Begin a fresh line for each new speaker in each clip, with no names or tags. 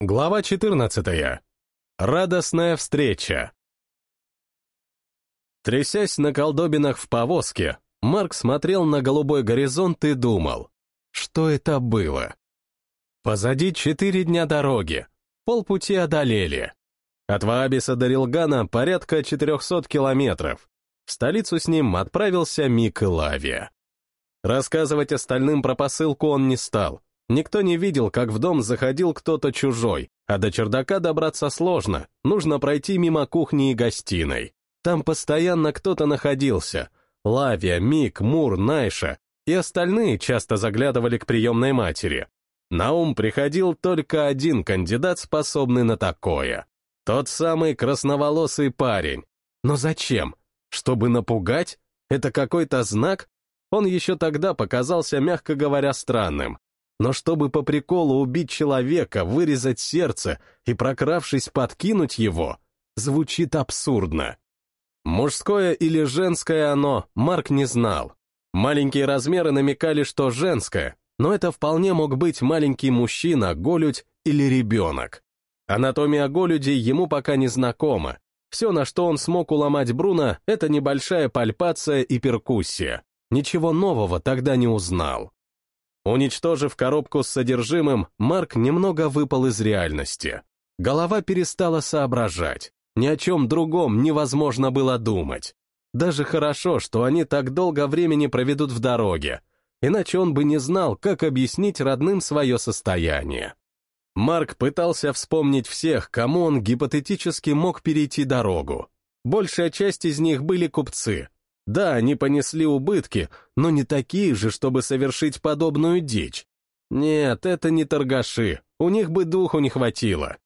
Глава 14. Радостная встреча. Трясясь на колдобинах в повозке, Марк смотрел на голубой горизонт и думал, что это было. Позади четыре дня дороги, полпути одолели. От Ваабиса до Рилгана порядка 400 километров. В столицу с ним отправился Мик и Лавия. Рассказывать остальным про посылку он не стал, Никто не видел, как в дом заходил кто-то чужой, а до чердака добраться сложно, нужно пройти мимо кухни и гостиной. Там постоянно кто-то находился. Лавия, Мик, Мур, Найша и остальные часто заглядывали к приемной матери. На ум приходил только один кандидат, способный на такое. Тот самый красноволосый парень. Но зачем? Чтобы напугать? Это какой-то знак? Он еще тогда показался, мягко говоря, странным. Но чтобы по приколу убить человека, вырезать сердце и, прокравшись, подкинуть его, звучит абсурдно. Мужское или женское оно, Марк не знал. Маленькие размеры намекали, что женское, но это вполне мог быть маленький мужчина, голюдь или ребенок. Анатомия голюди ему пока не знакома. Все, на что он смог уломать Бруно, это небольшая пальпация и перкуссия. Ничего нового тогда не узнал. Уничтожив коробку с содержимым, Марк немного выпал из реальности. Голова перестала соображать. Ни о чем другом невозможно было думать. Даже хорошо, что они так долго времени проведут в дороге, иначе он бы не знал, как объяснить родным свое состояние. Марк пытался вспомнить всех, кому он гипотетически мог перейти дорогу. Большая часть из них были купцы, да, они понесли убытки, но не такие же, чтобы совершить подобную дичь. Нет, это не торгаши, у них бы духу не хватило.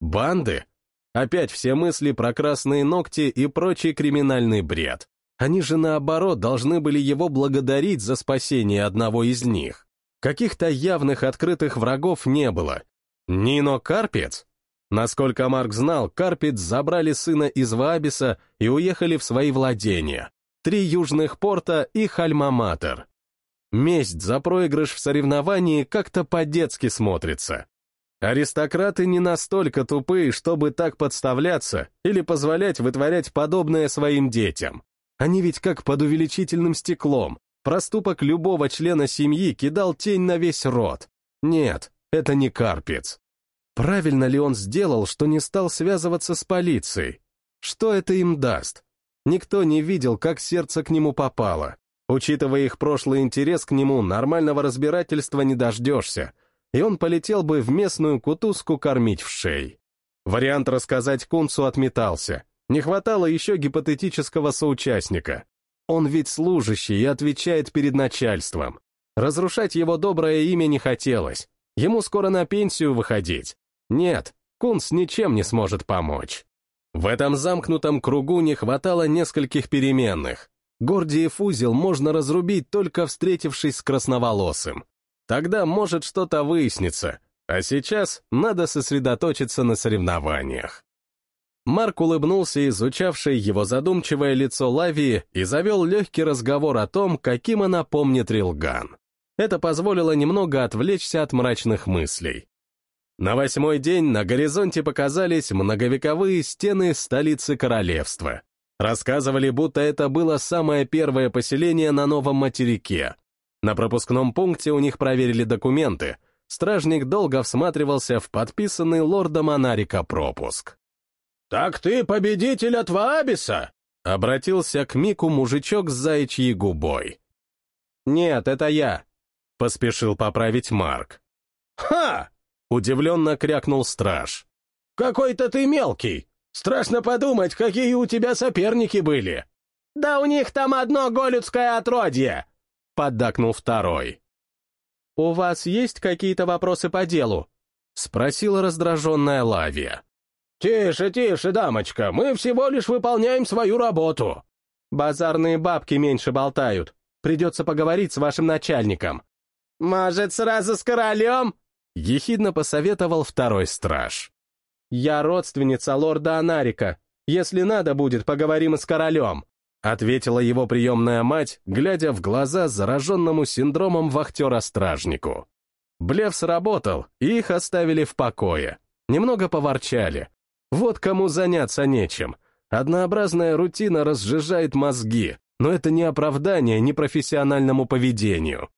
Банды? Опять все мысли про красные ногти и прочий криминальный бред. Они же, наоборот, должны были его благодарить за спасение одного из них. Каких-то явных открытых врагов не было. Нино Карпец? Насколько Марк знал, Карпец забрали сына из Ваабиса и уехали в свои владения три южных порта и Хальма-Матер. Месть за проигрыш в соревновании как-то по-детски смотрится. Аристократы не настолько тупые, чтобы так подставляться или позволять вытворять подобное своим детям. Они ведь как под увеличительным стеклом. Проступок любого члена семьи кидал тень на весь род. Нет, это не Карпец. Правильно ли он сделал, что не стал связываться с полицией? Что это им даст? Никто не видел, как сердце к нему попало. Учитывая их прошлый интерес к нему, нормального разбирательства не дождешься, и он полетел бы в местную кутузку кормить в шей. Вариант рассказать Кунцу отметался. Не хватало еще гипотетического соучастника. Он ведь служащий и отвечает перед начальством. Разрушать его доброе имя не хотелось. Ему скоро на пенсию выходить. Нет, Кунц ничем не сможет помочь. В этом замкнутом кругу не хватало нескольких переменных. Гордиев узел можно разрубить, только встретившись с красноволосым. Тогда может что-то выясниться, а сейчас надо сосредоточиться на соревнованиях. Марк улыбнулся изучавшей его задумчивое лицо Лавии и завел легкий разговор о том, каким она помнит Рилган. Это позволило немного отвлечься от мрачных мыслей. На восьмой день на горизонте показались многовековые стены столицы королевства. Рассказывали, будто это было самое первое поселение на новом материке. На пропускном пункте у них проверили документы. Стражник долго всматривался в подписанный лордом Анарика пропуск.
«Так ты победитель от Ваабиса?»
Обратился к Мику мужичок с заячьей губой. «Нет, это я», — поспешил поправить Марк.
«Ха!
Удивленно крякнул страж.
«Какой-то ты мелкий! Страшно подумать, какие у тебя соперники были!»
«Да у них там одно голюдское отродье!»
— поддакнул второй.
«У вас есть какие-то вопросы по делу?»
— спросила раздраженная Лавия.
«Тише, тише, дамочка, мы всего лишь выполняем свою работу!»
«Базарные бабки меньше болтают. Придется поговорить с вашим начальником».
«Может, сразу с королем?»
Ехидно посоветовал второй страж.
«Я родственница лорда Анарика. Если надо будет, поговорим с королем»,
ответила его приемная мать, глядя в глаза зараженному синдромом вахтера-стражнику. Блев сработал, и их оставили в покое. немного поворчали. Вот кому заняться нечем. Однообразная рутина разжижает мозги, но это не оправдание непрофессиональному поведению.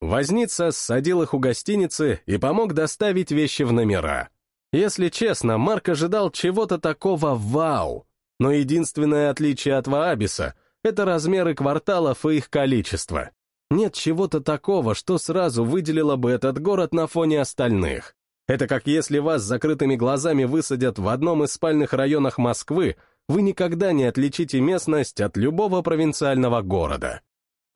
Возница ссадил их у гостиницы и помог доставить вещи в номера. Если честно, Марк ожидал чего-то такого вау, но единственное отличие от Ваабиса — это размеры кварталов и их количество. Нет чего-то такого, что сразу выделило бы этот город на фоне остальных. Это как если вас с закрытыми глазами высадят в одном из спальных районов Москвы, вы никогда не отличите местность от любого провинциального города.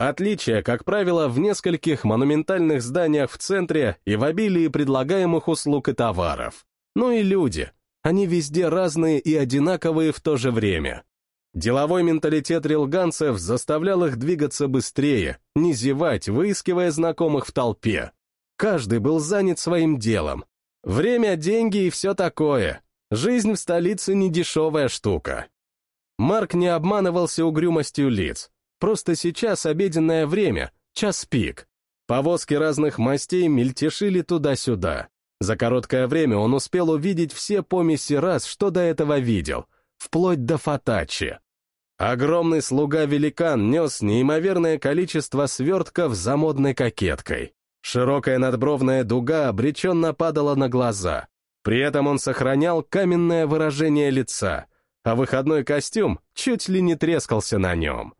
Отличие, как правило, в нескольких монументальных зданиях в центре и в обилии предлагаемых услуг и товаров. Ну и люди. Они везде разные и одинаковые в то же время. Деловой менталитет рилганцев заставлял их двигаться быстрее, не зевать, выискивая знакомых в толпе. Каждый был занят своим делом. Время, деньги и все такое. Жизнь в столице не дешевая штука. Марк не обманывался угрюмостью лиц. Просто сейчас обеденное время, час пик. Повозки разных мастей мельтешили туда-сюда. За короткое время он успел увидеть все помеси раз, что до этого видел, вплоть до Фатачи. Огромный слуга-великан нес неимоверное количество свертков за модной кокеткой. Широкая надбровная дуга обреченно падала на глаза. При этом он сохранял каменное выражение лица, а выходной костюм чуть ли не трескался на нем.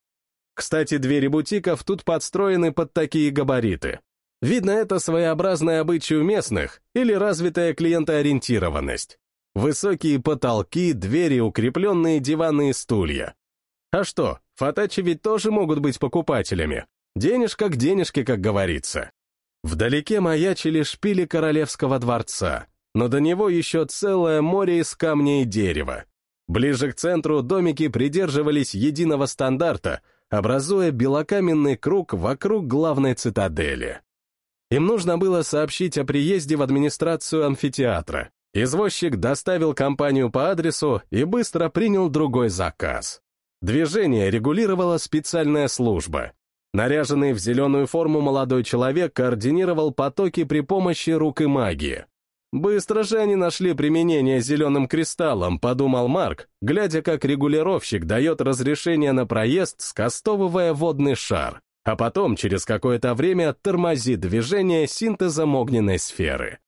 Кстати, двери бутиков тут подстроены под такие габариты. Видно, это своеобразная обычай у местных или развитая клиентоориентированность. Высокие потолки, двери, укрепленные диваны и стулья. А что, фатачи ведь тоже могут быть покупателями. Денежка к денежке, как говорится. Вдалеке маячили шпили королевского дворца, но до него еще целое море из камня и дерева. Ближе к центру домики придерживались единого стандарта, образуя белокаменный круг вокруг главной цитадели. Им нужно было сообщить о приезде в администрацию амфитеатра. Извозчик доставил компанию по адресу и быстро принял другой заказ. Движение регулировала специальная служба. Наряженный в зеленую форму молодой человек координировал потоки при помощи рук и магии. Быстро же они нашли применение зеленым кристаллам, подумал Марк, глядя, как регулировщик дает разрешение на проезд, скастовывая водный шар, а потом через какое-то время тормозит движение синтезом огненной сферы.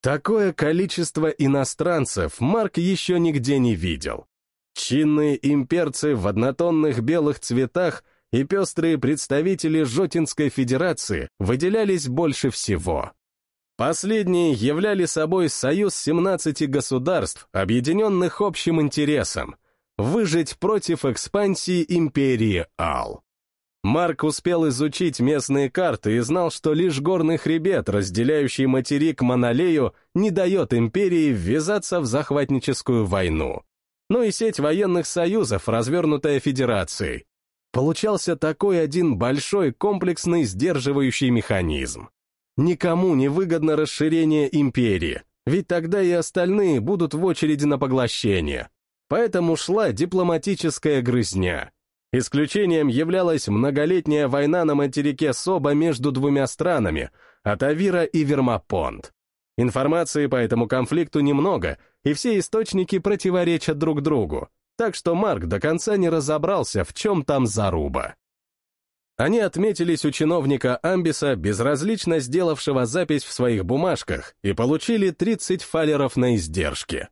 Такое количество иностранцев Марк еще нигде не видел. Чинные имперцы в однотонных белых цветах и пестрые представители Жотинской Федерации выделялись больше всего. Последние являли собой союз 17 государств, объединенных общим интересом — выжить против экспансии империи Ал. Марк успел изучить местные карты и знал, что лишь горный хребет, разделяющий материк Монолею, не дает империи ввязаться в захватническую войну. Ну и сеть военных союзов, развернутая Федерацией. Получался такой один большой комплексный сдерживающий механизм. Никому не выгодно расширение империи, ведь тогда и остальные будут в очереди на поглощение. Поэтому шла дипломатическая грызня. Исключением являлась многолетняя война на материке Соба между двумя странами, Атавира и Вермопонт. Информации по этому конфликту немного, и все источники противоречат друг другу, так что Марк до конца не разобрался, в чем там заруба. Они отметились у чиновника Амбиса, безразлично сделавшего запись в своих бумажках, и получили 30 фалеров на издержки.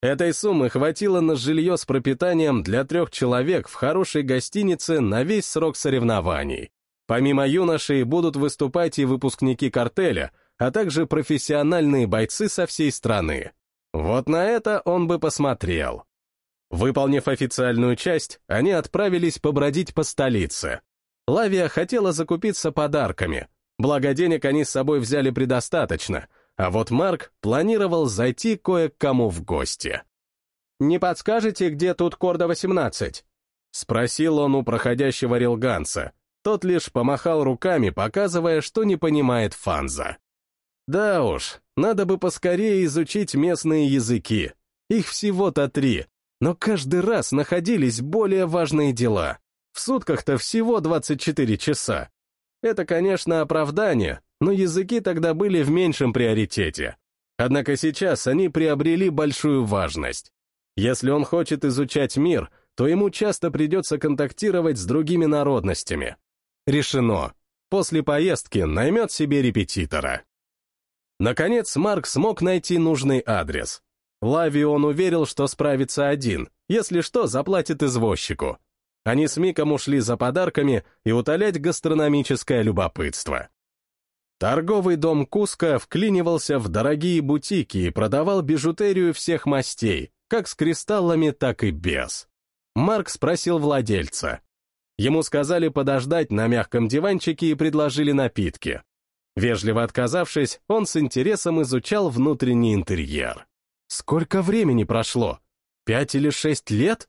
Этой суммы хватило на жилье с пропитанием для трех человек в хорошей гостинице на весь срок соревнований. Помимо юношей будут выступать и выпускники картеля, а также профессиональные бойцы со всей страны. Вот на это он бы посмотрел. Выполнив официальную часть, они отправились побродить по столице, Лавия хотела закупиться подарками, благо денег они с собой взяли предостаточно, а вот Марк планировал зайти кое кому в гости.
«Не подскажете, где тут Корда-18?»
— спросил он у проходящего рилганца. Тот лишь помахал руками, показывая, что не понимает Фанза. Да уж, надо бы поскорее изучить местные языки. Их всего-то три, но каждый раз находились более важные дела. В сутках-то всего 24 часа. Это, конечно, оправдание, но языки тогда были в меньшем приоритете. Однако сейчас они приобрели большую важность. Если он хочет изучать мир, то ему часто придется контактировать с другими народностями. Решено. После поездки наймет себе репетитора. Наконец, Марк смог найти нужный адрес. Лави он уверил, что справится один, если что, заплатит извозчику. Они с Миком ушли за подарками и утолять гастрономическое любопытство. Торговый дом Куска вклинивался в дорогие бутики и продавал бижутерию всех мастей, как с кристаллами, так и без. Марк спросил владельца. Ему сказали подождать на мягком диванчике и предложили напитки. Вежливо отказавшись, он с интересом изучал внутренний интерьер. Сколько времени прошло? Пять или шесть лет?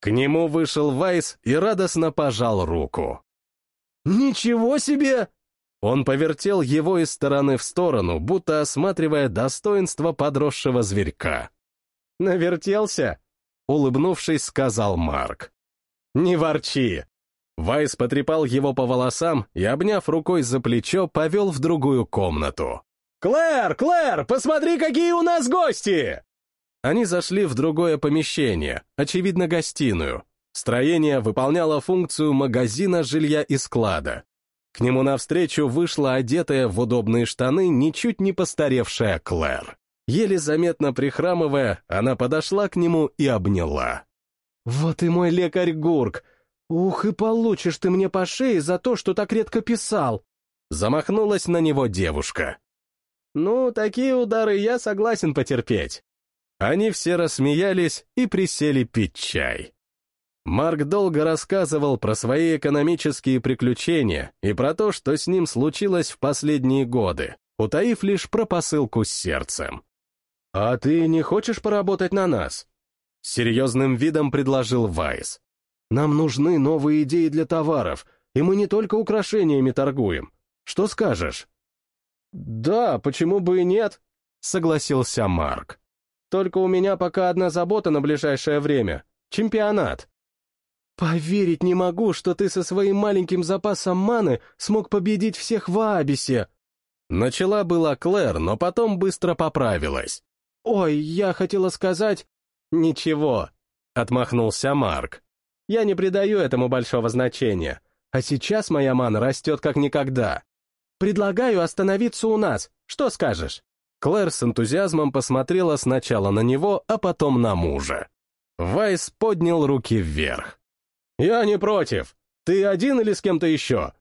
К нему вышел Вайс и радостно пожал руку.
«Ничего себе!»
Он повертел его из стороны в сторону, будто осматривая достоинство подросшего зверька.
«Навертелся?» — улыбнувшись, сказал Марк. «Не ворчи!» Вайс потрепал его по волосам и, обняв рукой за плечо, повел в другую комнату.
«Клэр, Клэр, посмотри, какие у нас гости!»
Они зашли в другое помещение, очевидно, гостиную. Строение выполняло функцию магазина, жилья и склада. К нему навстречу вышла одетая в удобные штаны ничуть не постаревшая Клэр. Еле заметно прихрамывая, она подошла к нему и обняла.
«Вот и мой лекарь Гурк! Ух, и получишь ты мне по шее за то, что так редко писал!»
Замахнулась на него девушка.
«Ну, такие удары я согласен потерпеть».
Они все рассмеялись и присели пить чай. Марк долго рассказывал про свои экономические приключения и про то, что с ним случилось в последние годы, утаив лишь про посылку с сердцем.
«А ты не хочешь поработать на нас?»
Серьезным видом предложил Вайс.
«Нам нужны новые идеи для товаров, и мы не только украшениями торгуем. Что скажешь?» «Да, почему бы и нет?» — согласился Марк. «Только у меня пока одна забота на ближайшее время — чемпионат». «Поверить не могу, что ты со своим маленьким запасом маны смог победить всех в Абисе!»
Начала была Клэр, но потом быстро поправилась.
«Ой, я хотела сказать...» «Ничего», — отмахнулся Марк. «Я не придаю этому большого значения, а сейчас моя мана растет как никогда. Предлагаю остановиться у нас, что скажешь?»
Клэр с энтузиазмом посмотрела сначала на него, а потом на мужа. Вайс поднял руки вверх.
«Я не против. Ты один или с кем-то еще?»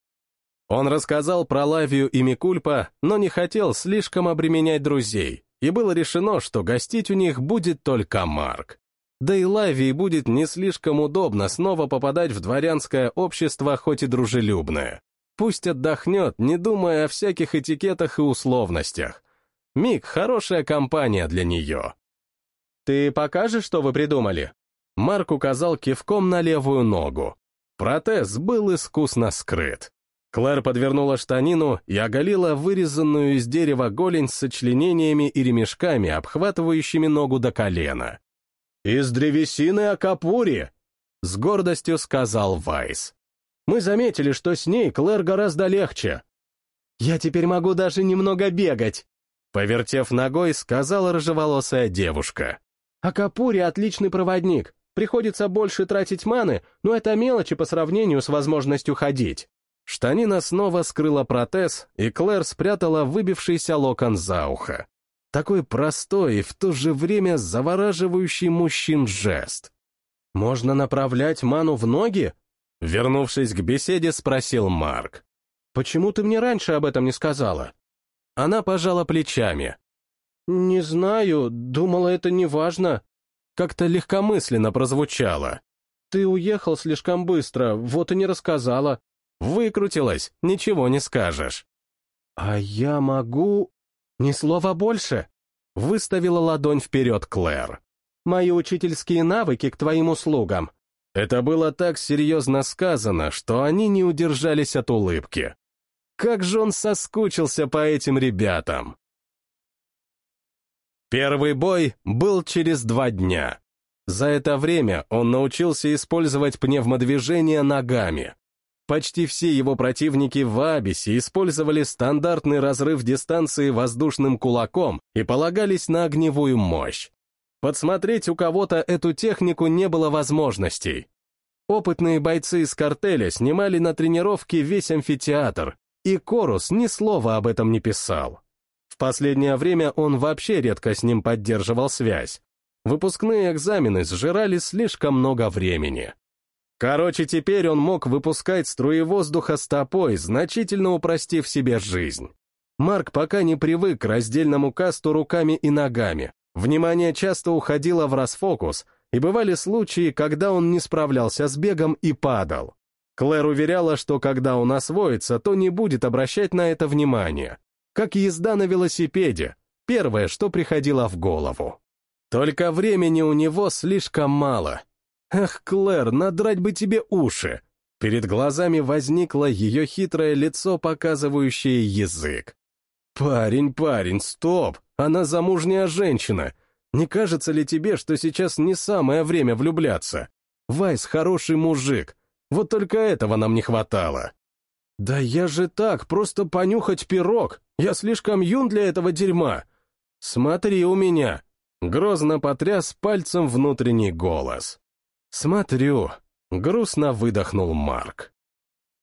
Он рассказал про Лавию и Микульпа, но не хотел слишком обременять друзей, и было решено, что гостить у них будет только Марк. Да и Лавии будет не слишком удобно снова попадать в дворянское общество, хоть и дружелюбное. Пусть отдохнет, не думая о всяких этикетах и условностях. Мик — хорошая компания для нее.
«Ты покажешь, что вы придумали?»
Марк указал кивком на левую ногу. Протез был искусно скрыт. Клэр подвернула штанину и оголила вырезанную из дерева голень с сочленениями и ремешками, обхватывающими ногу до колена.
«Из древесины Акапури!»
— с гордостью сказал Вайс.
«Мы заметили, что с ней Клэр гораздо легче».
«Я теперь могу даже немного бегать!»
Повертев ногой, сказала рыжеволосая девушка.
«Акапури — отличный проводник. Приходится больше тратить маны, но это мелочи по сравнению с возможностью ходить.
Штанина снова скрыла протез, и Клэр спрятала выбившийся локон за ухо. Такой простой и в то же время завораживающий мужчин жест.
«Можно направлять ману в ноги?»
Вернувшись к беседе, спросил Марк.
«Почему ты мне раньше об этом не сказала?»
Она пожала плечами.
«Не знаю, думала, это не важно
как-то легкомысленно прозвучало.
«Ты уехал слишком быстро, вот и не рассказала».
Выкрутилась, ничего не скажешь.
«А я могу...» «Ни слова больше!»
Выставила ладонь вперед Клэр.
«Мои учительские навыки к твоим услугам».
Это было так серьезно сказано, что они не удержались от улыбки. Как же он соскучился по этим ребятам! Первый бой был через два дня. За это время он научился использовать пневмодвижение ногами. почти все его противники в Абисе использовали стандартный разрыв дистанции воздушным кулаком и полагались на огневую мощь. Подсмотреть у кого-то эту технику не было возможностей. Опытные бойцы из картеля снимали на тренировке весь амфитеатр, и Корус ни слова об этом не писал. В последнее время он вообще редко с ним поддерживал связь. Выпускные экзамены сжирали слишком много времени. Короче, теперь он мог выпускать струи воздуха стопой, значительно упростив себе жизнь. Марк пока не привык к раздельному касту руками и ногами. Внимание часто уходило в расфокус, и бывали случаи, когда он не справлялся с бегом и падал. Клэр уверяла, что когда он освоится, то не будет обращать на это внимание. Как езда на велосипеде, первое, что приходило в голову. Только времени у него слишком мало. Эх, Клэр, надрать бы тебе уши. Перед глазами возникло ее хитрое лицо, показывающее язык. «Парень, парень, стоп! Она замужняя женщина. Не кажется ли тебе, что сейчас не самое время влюбляться? Вайс хороший мужик, вот только этого нам не хватало. Да я же так, просто понюхать пирог. Я слишком юн для этого дерьма. Смотри у меня. Грозно потряс пальцем внутренний голос. Смотрю. Грустно выдохнул Марк.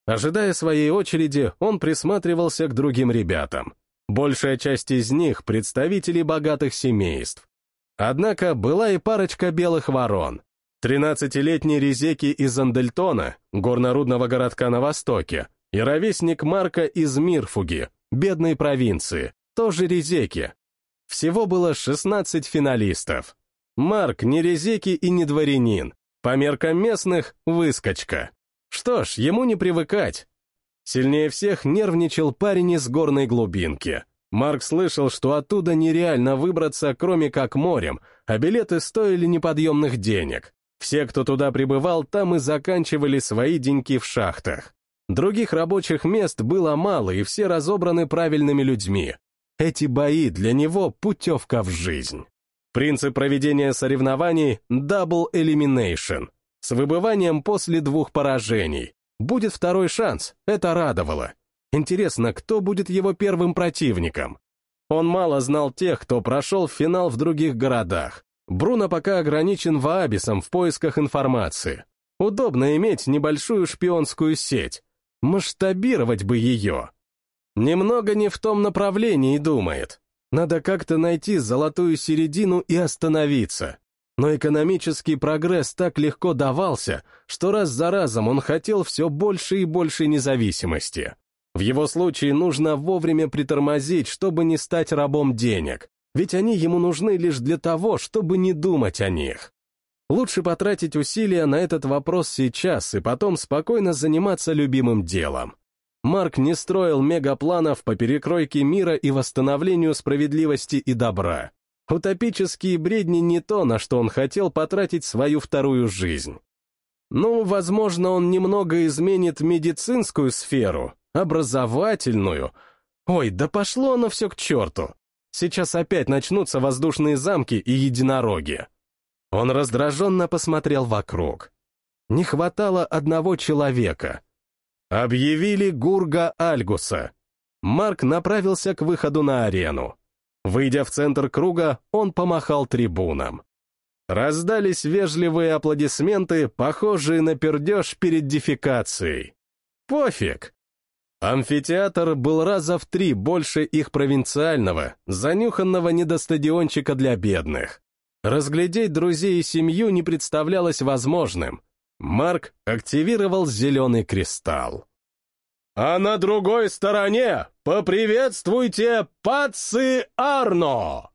Ожидая своей очереди, он присматривался к другим ребятам. Большая часть из них — представители богатых семейств. Однако была и парочка белых ворон. Тринадцатилетний Резеки из Андельтона, горнорудного городка на востоке, и ровесник Марка из Мирфуги, бедной провинции, тоже Резеки. Всего было 16 финалистов. Марк не Резеки и не дворянин, по меркам местных — выскочка. Что ж, ему не привыкать. Сильнее всех нервничал парень из горной глубинки. Марк слышал, что оттуда нереально выбраться, кроме как морем, а билеты стоили неподъемных денег. Все, кто туда прибывал, там и заканчивали свои деньки в шахтах. Других рабочих мест было мало, и все разобраны правильными людьми. Эти бои для него путевка в жизнь. Принцип проведения соревнований — Double Elimination, с выбыванием после двух поражений. Будет второй шанс, это радовало. Интересно, кто будет его первым противником? Он мало знал тех, кто прошел финал в других городах. Бруно пока ограничен Ваабисом в поисках информации. Удобно иметь небольшую шпионскую сеть. Масштабировать бы ее. Немного не в том направлении думает. Надо как-то найти золотую середину и остановиться. Но экономический прогресс так легко давался, что раз за разом он хотел все больше и больше независимости. В его случае нужно вовремя притормозить, чтобы не стать рабом денег, ведь они ему нужны лишь для того, чтобы не думать о них. Лучше потратить усилия на этот вопрос сейчас и потом спокойно заниматься любимым делом. Марк не строил мегапланов по перекройке мира и восстановлению справедливости и добра. Утопические бредни не то, на что он хотел потратить свою вторую жизнь. Ну, возможно, он немного изменит медицинскую сферу, образовательную. Ой, да пошло оно все к черту. Сейчас опять начнутся воздушные замки и единороги. Он раздраженно посмотрел вокруг. Не хватало одного человека. Объявили Гурга Альгуса. Марк направился к выходу на арену. Выйдя в центр круга, он помахал трибунам. Раздались вежливые аплодисменты, похожие на пердеж перед дефекацией. Пофиг, Амфитеатр был раза в три больше их провинциального, занюханного недостадиончика для бедных. Разглядеть друзей и семью не представлялось возможным. Марк активировал зеленый кристалл. «А на другой стороне поприветствуйте Паци Арно!»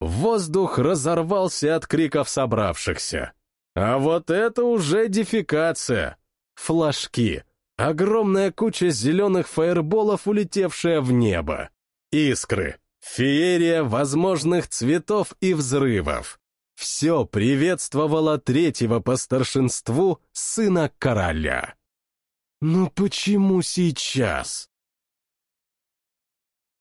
Воздух разорвался от криков собравшихся. А вот это уже дефекация. Флажки, Огромная куча зеленых фаерболов, улетевшая в небо. Искры. Феерия возможных цветов и взрывов. Все приветствовало третьего по старшинству сына короля. «Ну почему сейчас?»